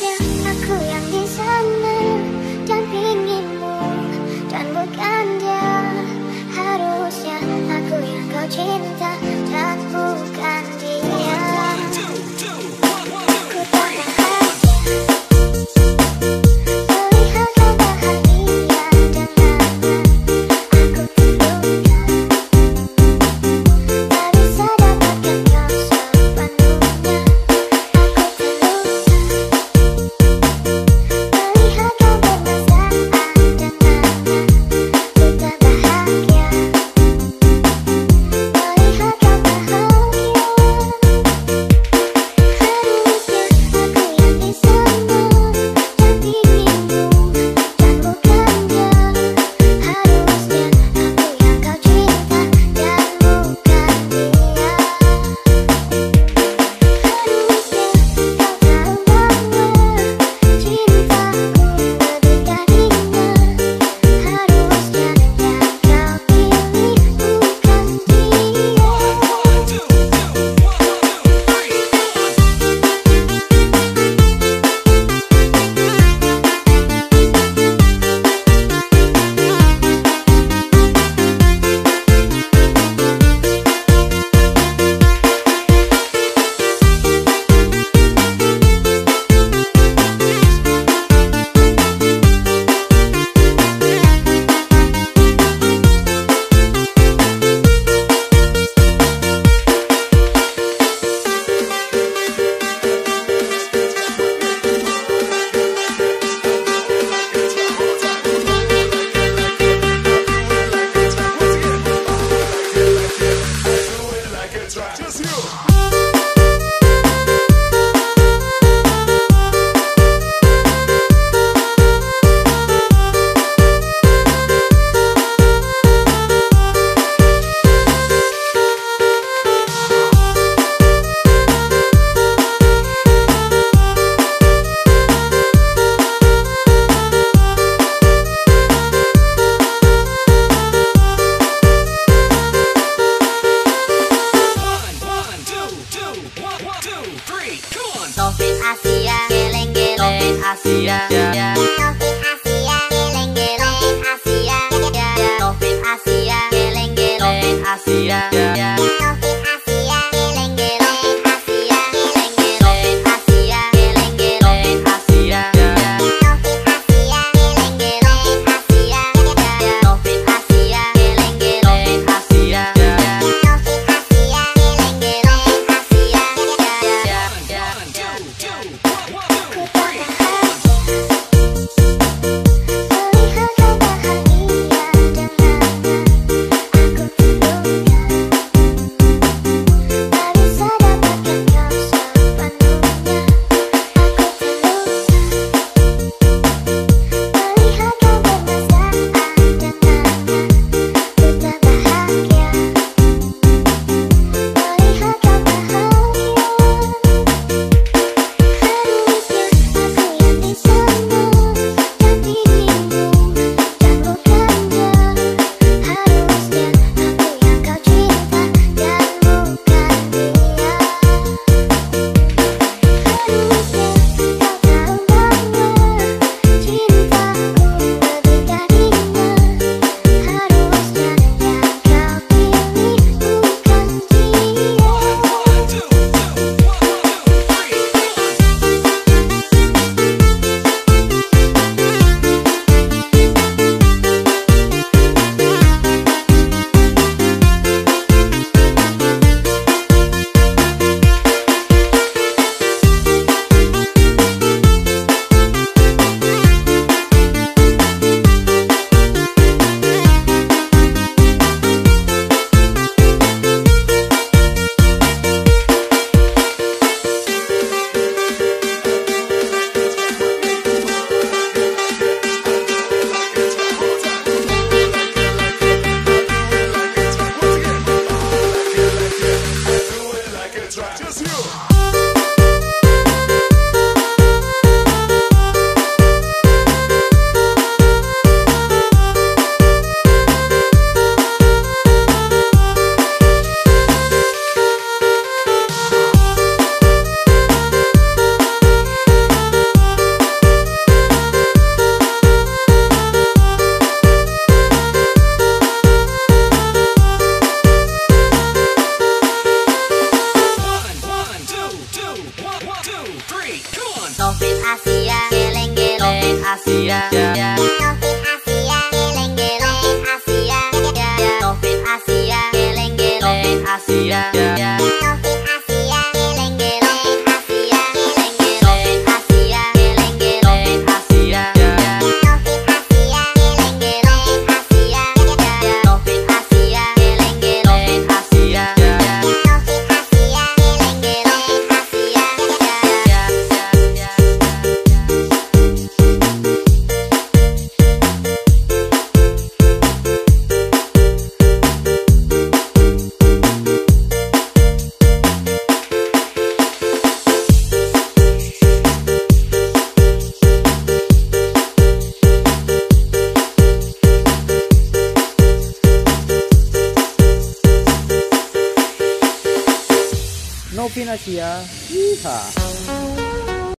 Yang 殿下 Just you. Asia Novin Asia Yeehaw